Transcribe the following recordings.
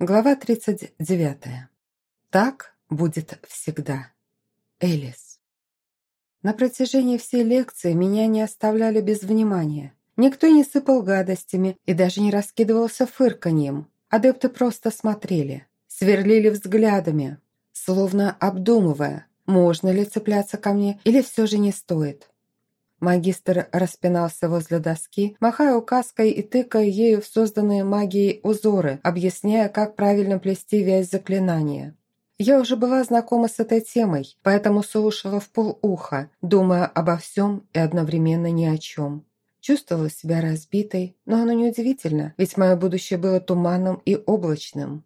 Глава 39. Так будет всегда. Элис. На протяжении всей лекции меня не оставляли без внимания. Никто не сыпал гадостями и даже не раскидывался фырканьем. Адепты просто смотрели, сверлили взглядами, словно обдумывая, можно ли цепляться ко мне или все же не стоит. Магистр распинался возле доски, махая указкой и тыкая ею в созданные магией узоры, объясняя, как правильно плести вязь заклинания. Я уже была знакома с этой темой, поэтому слушала в полуха, думая обо всем и одновременно ни о чем. Чувствовала себя разбитой, но оно неудивительно, ведь мое будущее было туманным и облачным.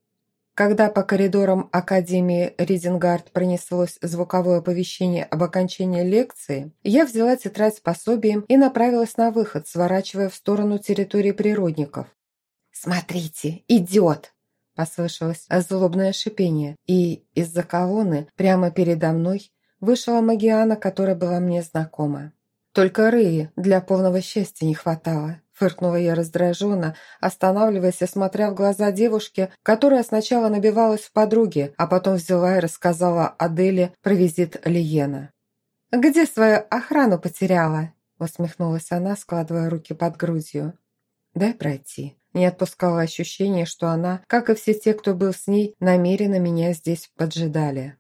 Когда по коридорам Академии Ризенгард пронеслось звуковое оповещение об окончании лекции, я взяла тетрадь с пособием и направилась на выход, сворачивая в сторону территории природников. «Смотрите, идет!» – послышалось злобное шипение, и из-за колонны прямо передо мной вышла Магиана, которая была мне знакома. Только Рыи для полного счастья не хватало. Фыркнула я раздраженно, останавливаясь и смотря в глаза девушки, которая сначала набивалась в подруги, а потом взяла и рассказала Аделе про визит Лиена. «Где свою охрану потеряла?» усмехнулась она, складывая руки под грудью. «Дай пройти». Не отпускало ощущение, что она, как и все те, кто был с ней, намеренно меня здесь поджидали.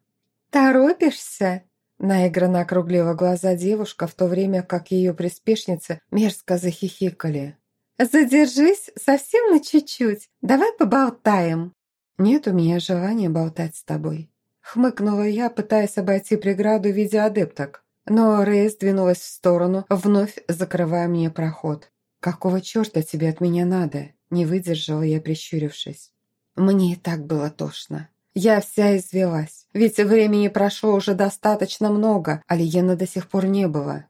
«Торопишься?» Наигранно округлила глаза девушка, в то время как ее приспешницы мерзко захихикали. «Задержись совсем на чуть-чуть. Давай поболтаем». «Нет у меня желания болтать с тобой», — хмыкнула я, пытаясь обойти преграду в виде адепток. Но Рейс двинулась в сторону, вновь закрывая мне проход. «Какого черта тебе от меня надо?» — не выдержала я, прищурившись. Мне и так было тошно. Я вся извелась, ведь времени прошло уже достаточно много, а Лиена до сих пор не было.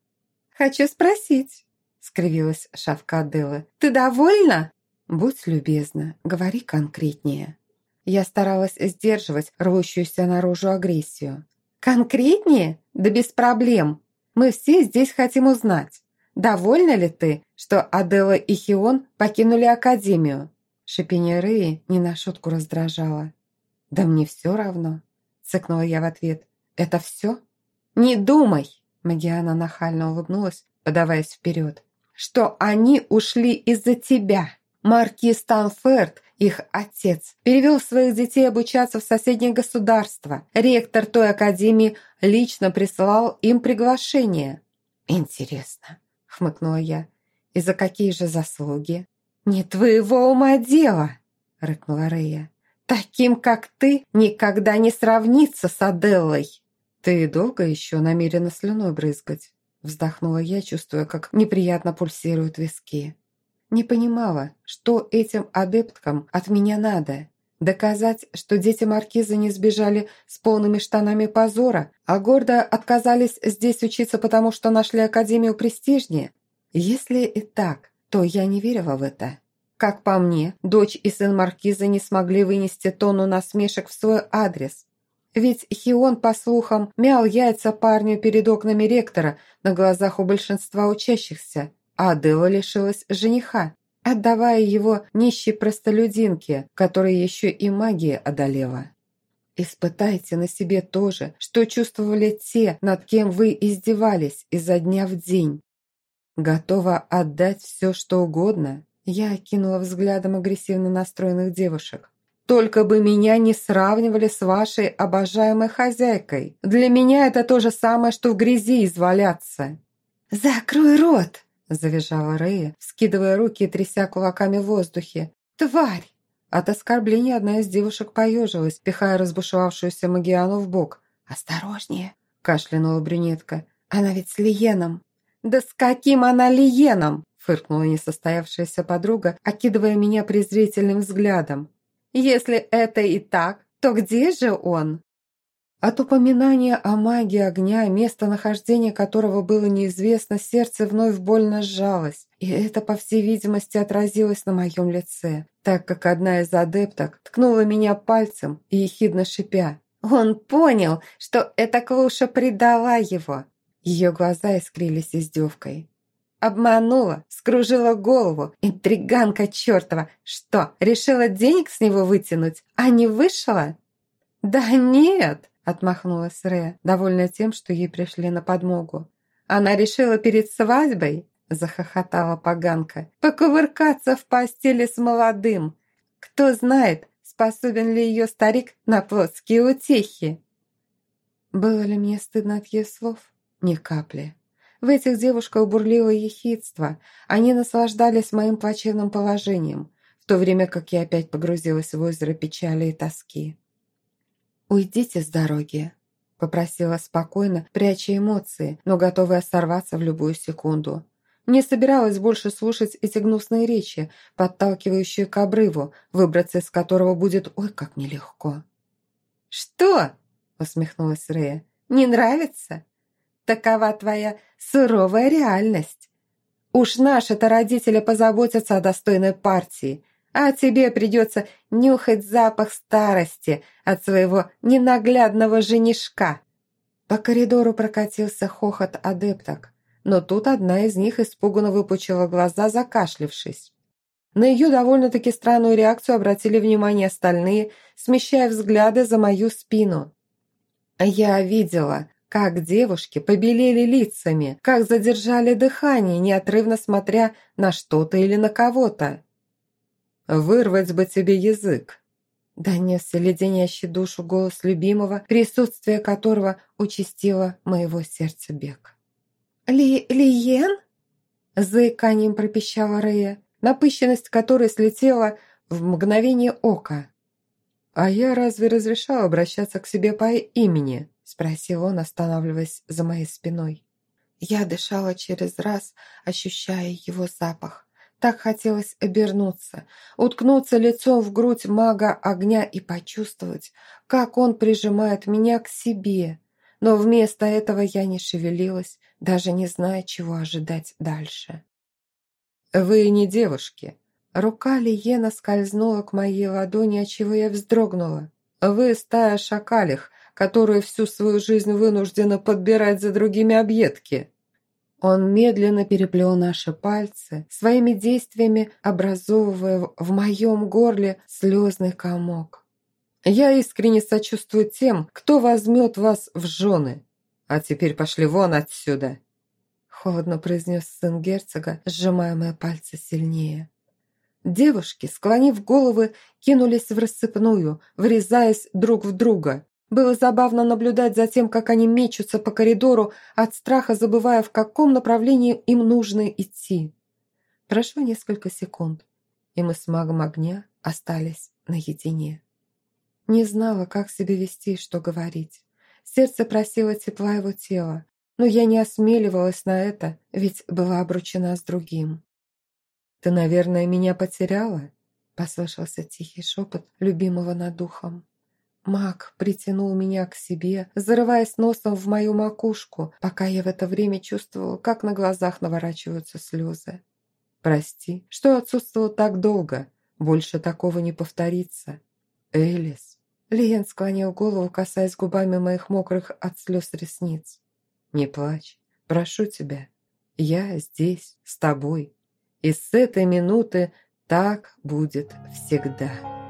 «Хочу спросить», — скривилась шавка Аделы. «Ты довольна?» «Будь любезна, говори конкретнее». Я старалась сдерживать рвущуюся наружу агрессию. «Конкретнее? Да без проблем. Мы все здесь хотим узнать, довольна ли ты, что Адела и Хион покинули Академию?» Шипение Реи не на шутку раздражало. «Да мне все равно», – цыкнула я в ответ. «Это все?» «Не думай!» – Магиана нахально улыбнулась, подаваясь вперед. «Что они ушли из-за тебя!» Маркиз Станферд, их отец, перевел своих детей обучаться в соседнее государство. Ректор той академии лично прислал им приглашение. «Интересно», — хмыкнула я, — «и за какие же заслуги?» «Не твоего ума дело», — рыкнула Рея. Таким, как ты, никогда не сравнится с Аделлой. Ты долго еще намерена слюной брызгать? Вздохнула я, чувствуя, как неприятно пульсируют виски. Не понимала, что этим адепткам от меня надо. Доказать, что дети Маркиза не сбежали с полными штанами позора, а гордо отказались здесь учиться, потому что нашли Академию престижнее? Если и так, то я не верила в это. Как по мне, дочь и сын Маркиза не смогли вынести тонну насмешек в свой адрес. Ведь Хион, по слухам, мял яйца парню перед окнами ректора на глазах у большинства учащихся, а Адела лишилась жениха, отдавая его нищей простолюдинке, которая еще и магия одолела. Испытайте на себе то же, что чувствовали те, над кем вы издевались изо дня в день. Готова отдать все, что угодно, я окинула взглядом агрессивно настроенных девушек. «Только бы меня не сравнивали с вашей обожаемой хозяйкой. Для меня это то же самое, что в грязи изваляться». «Закрой рот!» – завизжала Рэя, вскидывая руки и тряся кулаками в воздухе. «Тварь!» От оскорбления одна из девушек поежилась, пихая разбушевавшуюся Магиану в бок. «Осторожнее!» – кашлянула брюнетка. «Она ведь с Лиеном!» «Да с каким она Лиеном?» Фыркнула несостоявшаяся подруга, окидывая меня презрительным взглядом. «Если это и так, то где же он?» От упоминания о магии огня, местонахождение которого было неизвестно, сердце вновь больно сжалось, и это, по всей видимости, отразилось на моем лице, так как одна из адепток ткнула меня пальцем и ехидно шипя. «Он понял, что эта клуша предала его!» Ее глаза искрились издевкой. Обманула, скружила голову. Интриганка чертова. Что, решила денег с него вытянуть, а не вышла? Да нет, отмахнулась Ре, довольная тем, что ей пришли на подмогу. Она решила перед свадьбой, захохотала поганка, покувыркаться в постели с молодым. Кто знает, способен ли ее старик на плотские утехи. Было ли мне стыдно от ее слов? Ни капли. В этих девушках бурлило ехидство. Они наслаждались моим плачевным положением, в то время как я опять погрузилась в озеро печали и тоски. «Уйдите с дороги», — попросила спокойно, пряча эмоции, но готовая сорваться в любую секунду. Не собиралась больше слушать эти гнусные речи, подталкивающие к обрыву, выбраться из которого будет ой как нелегко. «Что?» — усмехнулась Рея. «Не нравится? Такова твоя суровая реальность. Уж наши-то родители позаботятся о достойной партии, а тебе придется нюхать запах старости от своего ненаглядного женишка». По коридору прокатился хохот адепток, но тут одна из них испуганно выпучила глаза, закашлившись. На ее довольно-таки странную реакцию обратили внимание остальные, смещая взгляды за мою спину. Я видела, как девушки побелели лицами, как задержали дыхание, неотрывно смотря на что-то или на кого-то. «Вырвать бы тебе язык!» Донесся леденящий душу голос любимого, присутствие которого участило моего сердца бег. «Ли... Лиен?» Заиканием пропищала Рея, напыщенность которой слетела в мгновение ока. «А я разве разрешал обращаться к себе по имени?» Спросил он, останавливаясь за моей спиной. Я дышала через раз, ощущая его запах. Так хотелось обернуться, уткнуться лицом в грудь мага огня и почувствовать, как он прижимает меня к себе. Но вместо этого я не шевелилась, даже не зная, чего ожидать дальше. «Вы не девушки». Рука Лиена скользнула к моей ладони, отчего я вздрогнула. «Вы стая шакалих, которая всю свою жизнь вынуждена подбирать за другими объедки. Он медленно переплел наши пальцы, своими действиями образовывая в моем горле слезный комок. «Я искренне сочувствую тем, кто возьмет вас в жены. А теперь пошли вон отсюда!» Холодно произнес сын герцога, сжимая мои пальцы сильнее. Девушки, склонив головы, кинулись в рассыпную, врезаясь друг в друга. Было забавно наблюдать за тем, как они мечутся по коридору, от страха забывая, в каком направлении им нужно идти. Прошло несколько секунд, и мы с магом огня остались наедине. Не знала, как себя вести и что говорить. Сердце просило тепла его тела, но я не осмеливалась на это, ведь была обручена с другим. «Ты, наверное, меня потеряла?» – послышался тихий шепот любимого над духом. Маг притянул меня к себе, зарываясь носом в мою макушку, пока я в это время чувствовала, как на глазах наворачиваются слезы. «Прости, что отсутствовал так долго. Больше такого не повторится». «Элис». Лиен склонил голову, касаясь губами моих мокрых от слез ресниц. «Не плачь. Прошу тебя. Я здесь, с тобой. И с этой минуты так будет всегда».